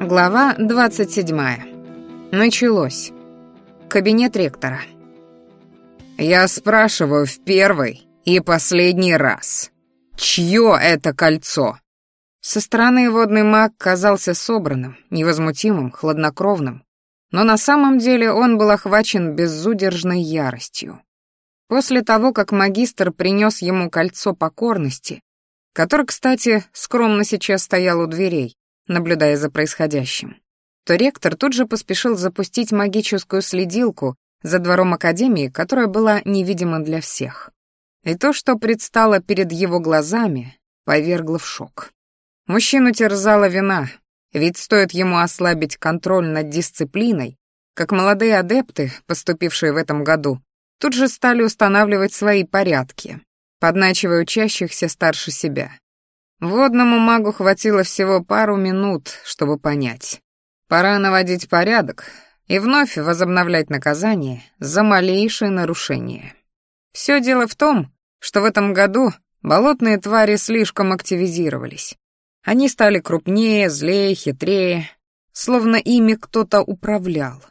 Глава 27. Началось. Кабинет ректора. «Я спрашиваю в первый и последний раз, чье это кольцо?» Со стороны водный маг казался собранным, невозмутимым, хладнокровным, но на самом деле он был охвачен безудержной яростью. После того, как магистр принес ему кольцо покорности, которое, кстати, скромно сейчас стоял у дверей, наблюдая за происходящим, то ректор тут же поспешил запустить магическую следилку за двором Академии, которая была невидима для всех. И то, что предстало перед его глазами, повергло в шок. Мужчину терзала вина, ведь стоит ему ослабить контроль над дисциплиной, как молодые адепты, поступившие в этом году, тут же стали устанавливать свои порядки, подначивая учащихся старше себя. Водному магу хватило всего пару минут, чтобы понять. Пора наводить порядок и вновь возобновлять наказание за малейшие нарушения. Все дело в том, что в этом году болотные твари слишком активизировались. Они стали крупнее, злее, хитрее, словно ими кто-то управлял.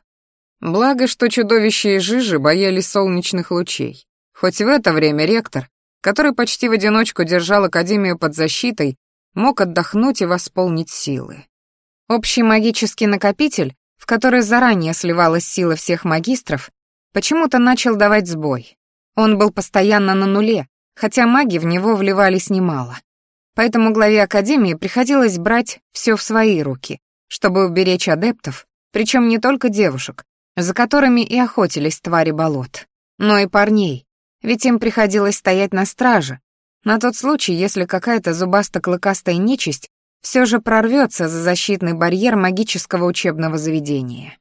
Благо, что чудовища и жижи боялись солнечных лучей. Хоть в это время ректор который почти в одиночку держал Академию под защитой, мог отдохнуть и восполнить силы. Общий магический накопитель, в который заранее сливалась сила всех магистров, почему-то начал давать сбой. Он был постоянно на нуле, хотя маги в него вливались немало. Поэтому главе Академии приходилось брать все в свои руки, чтобы уберечь адептов, причем не только девушек, за которыми и охотились твари болот, но и парней, ведь им приходилось стоять на страже, на тот случай, если какая-то зубасто-клыкастая нечисть все же прорвется за защитный барьер магического учебного заведения.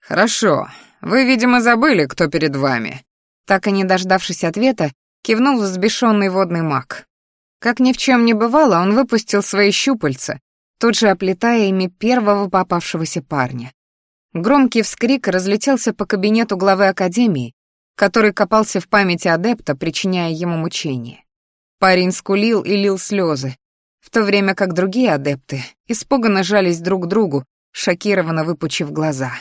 «Хорошо, вы, видимо, забыли, кто перед вами», так и не дождавшись ответа, кивнул взбешенный водный маг. Как ни в чем не бывало, он выпустил свои щупальца, тут же оплетая ими первого попавшегося парня. Громкий вскрик разлетелся по кабинету главы академии, который копался в памяти адепта, причиняя ему мучения. Парень скулил и лил слезы, в то время как другие адепты испуганно жались друг к другу, шокированно выпучив глаза.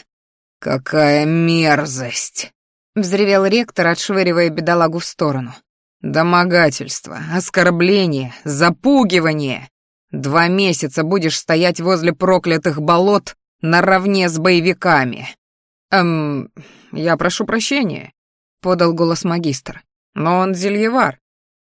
«Какая мерзость!» — взревел ректор, отшвыривая бедолагу в сторону. «Домогательство, оскорбление, запугивание! Два месяца будешь стоять возле проклятых болот наравне с боевиками!» «Эм, я прошу прощения», подал голос магистр. «Но он зельевар.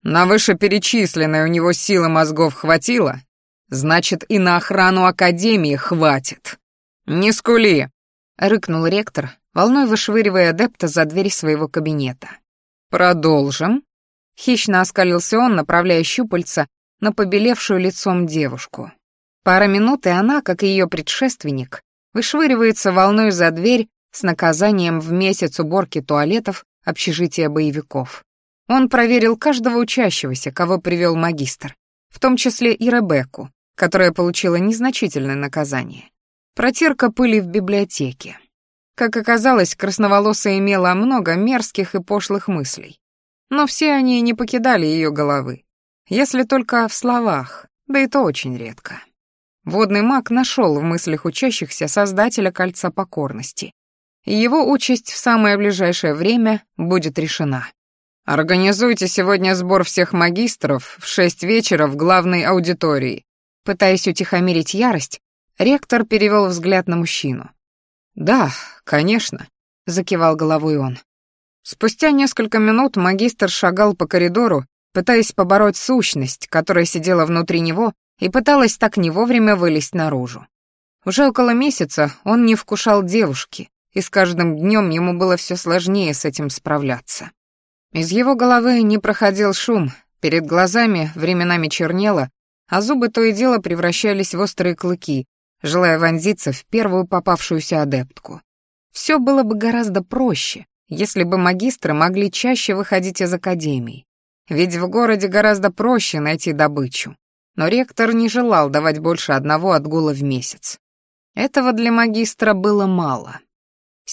На вышеперечисленной у него силы мозгов хватило, значит, и на охрану Академии хватит. Не скули!» — рыкнул ректор, волной вышвыривая адепта за дверь своего кабинета. «Продолжим?» — хищно оскалился он, направляя щупальца на побелевшую лицом девушку. Пара минут, и она, как и ее предшественник, вышвыривается волной за дверь с наказанием в месяц уборки туалетов общежития боевиков. Он проверил каждого учащегося, кого привел магистр, в том числе и Ребекку, которая получила незначительное наказание. Протирка пыли в библиотеке. Как оказалось, красноволосая имела много мерзких и пошлых мыслей. Но все они не покидали ее головы, если только в словах, да и то очень редко. Водный маг нашел в мыслях учащихся создателя кольца покорности его участь в самое ближайшее время будет решена. «Организуйте сегодня сбор всех магистров в шесть вечера в главной аудитории». Пытаясь утихомирить ярость, ректор перевел взгляд на мужчину. «Да, конечно», — закивал головой он. Спустя несколько минут магистр шагал по коридору, пытаясь побороть сущность, которая сидела внутри него и пыталась так не вовремя вылезть наружу. Уже около месяца он не вкушал девушки, и с каждым днем ему было все сложнее с этим справляться. Из его головы не проходил шум, перед глазами временами чернело, а зубы то и дело превращались в острые клыки, желая вонзиться в первую попавшуюся адептку. Все было бы гораздо проще, если бы магистры могли чаще выходить из академии. Ведь в городе гораздо проще найти добычу. Но ректор не желал давать больше одного отгула в месяц. Этого для магистра было мало.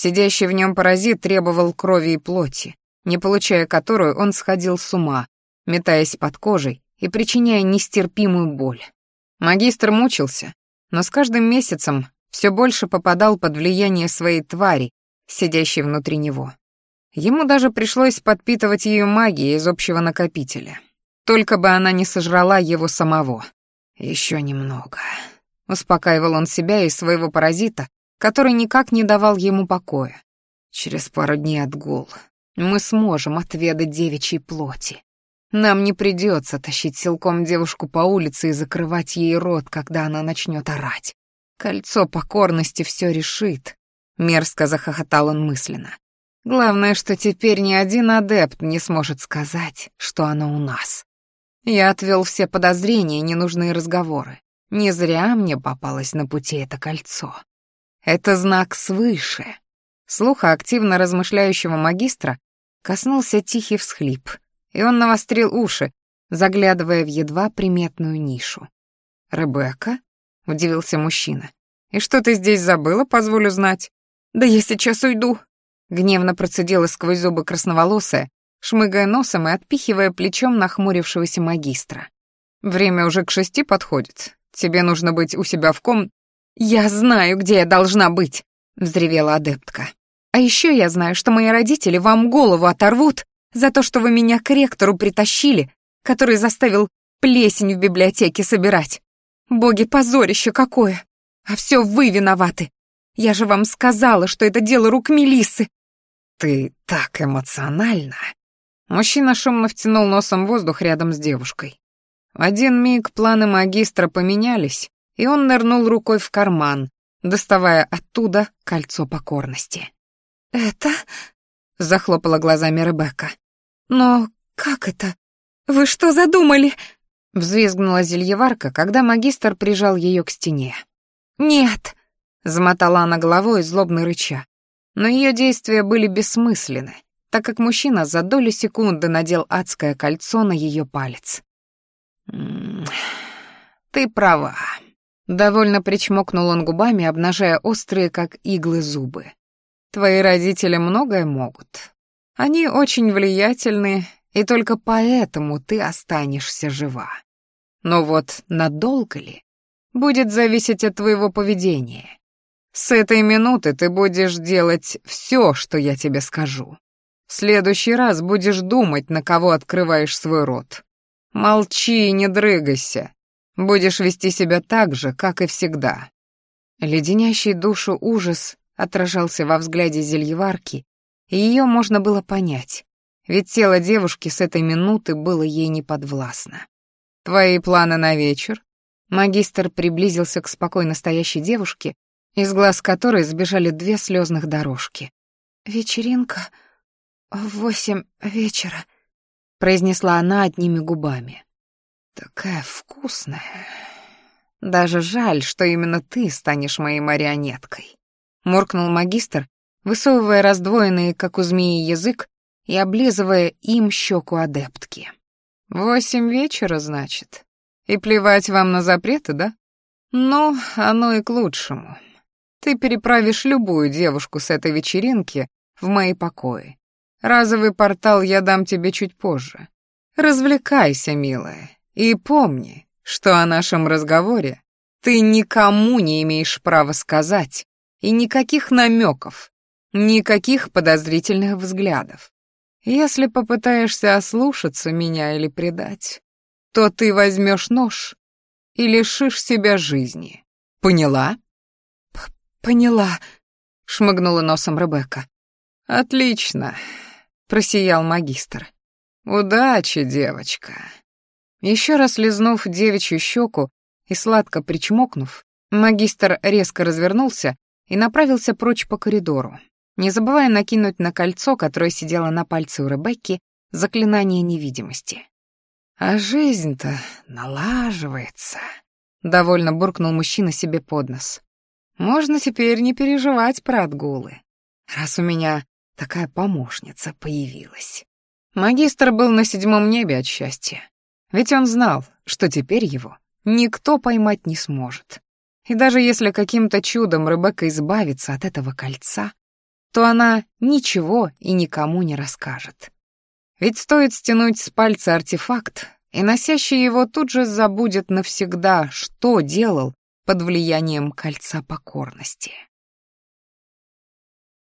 Сидящий в нем паразит требовал крови и плоти, не получая которую он сходил с ума, метаясь под кожей и причиняя нестерпимую боль. Магистр мучился, но с каждым месяцем все больше попадал под влияние своей твари, сидящей внутри него. Ему даже пришлось подпитывать ее магией из общего накопителя. Только бы она не сожрала его самого. Еще немного. Успокаивал он себя и своего паразита, который никак не давал ему покоя. «Через пару дней отгул. Мы сможем отведать девичьей плоти. Нам не придется тащить силком девушку по улице и закрывать ей рот, когда она начнет орать. Кольцо покорности все решит», — мерзко захохотал он мысленно. «Главное, что теперь ни один адепт не сможет сказать, что оно у нас». Я отвел все подозрения и ненужные разговоры. Не зря мне попалось на пути это кольцо. Это знак свыше. Слуха активно размышляющего магистра коснулся тихий всхлип, и он навострил уши, заглядывая в едва приметную нишу. «Ребекка?» — удивился мужчина. «И что ты здесь забыла, позволю знать?» «Да я сейчас уйду!» — гневно процедила сквозь зубы красноволосая, шмыгая носом и отпихивая плечом нахмурившегося магистра. «Время уже к шести подходит. Тебе нужно быть у себя в ком...» «Я знаю, где я должна быть!» — взревела адептка. «А еще я знаю, что мои родители вам голову оторвут за то, что вы меня к ректору притащили, который заставил плесень в библиотеке собирать. Боги, позорище какое! А все вы виноваты! Я же вам сказала, что это дело рук Мелиссы!» «Ты так эмоциональна!» Мужчина шумно втянул носом воздух рядом с девушкой. В один миг планы магистра поменялись, и он нырнул рукой в карман, доставая оттуда кольцо покорности. «Это?» — захлопала глазами Ребекка. «Но как это? Вы что задумали?» — взвизгнула зельеварка, когда магистр прижал ее к стене. «Нет!» — замотала она головой, злобно рыча. Но ее действия были бессмысленны, так как мужчина за долю секунды надел адское кольцо на ее палец. «Ты права», Довольно причмокнул он губами, обнажая острые, как иглы, зубы. «Твои родители многое могут. Они очень влиятельны, и только поэтому ты останешься жива. Но вот надолго ли? Будет зависеть от твоего поведения. С этой минуты ты будешь делать все, что я тебе скажу. В следующий раз будешь думать, на кого открываешь свой рот. Молчи и не дрыгайся, Будешь вести себя так же, как и всегда». Леденящий душу ужас отражался во взгляде зельеварки, и ее можно было понять, ведь тело девушки с этой минуты было ей неподвластно. «Твои планы на вечер?» Магистр приблизился к спокойно стоящей девушке, из глаз которой сбежали две слезных дорожки. «Вечеринка в восемь вечера», — произнесла она одними губами. Такая вкусная. Даже жаль, что именно ты станешь моей марионеткой. Муркнул магистр, высовывая раздвоенный, как у змеи, язык и облизывая им щеку адептки. «Восемь вечера, значит? И плевать вам на запреты, да? Ну, оно и к лучшему. Ты переправишь любую девушку с этой вечеринки в мои покои. Разовый портал я дам тебе чуть позже. Развлекайся, милая, и помни, что о нашем разговоре ты никому не имеешь права сказать, и никаких намеков, никаких подозрительных взглядов. Если попытаешься ослушаться меня или предать, то ты возьмешь нож и лишишь себя жизни. Поняла? П Поняла, шмыгнула носом Ребекка. Отлично, просиял магистр. Удачи, девочка. Еще раз лизнув девичью щеку и сладко причмокнув, магистр резко развернулся и направился прочь по коридору, не забывая накинуть на кольцо, которое сидело на пальце у Ребекки, заклинание невидимости. «А жизнь-то налаживается», — довольно буркнул мужчина себе под нос. «Можно теперь не переживать про отгулы, раз у меня такая помощница появилась». Магистр был на седьмом небе от счастья. Ведь он знал, что теперь его никто поймать не сможет. И даже если каким-то чудом Ребекка избавится от этого кольца, то она ничего и никому не расскажет. Ведь стоит стянуть с пальца артефакт, и носящий его тут же забудет навсегда, что делал под влиянием кольца покорности.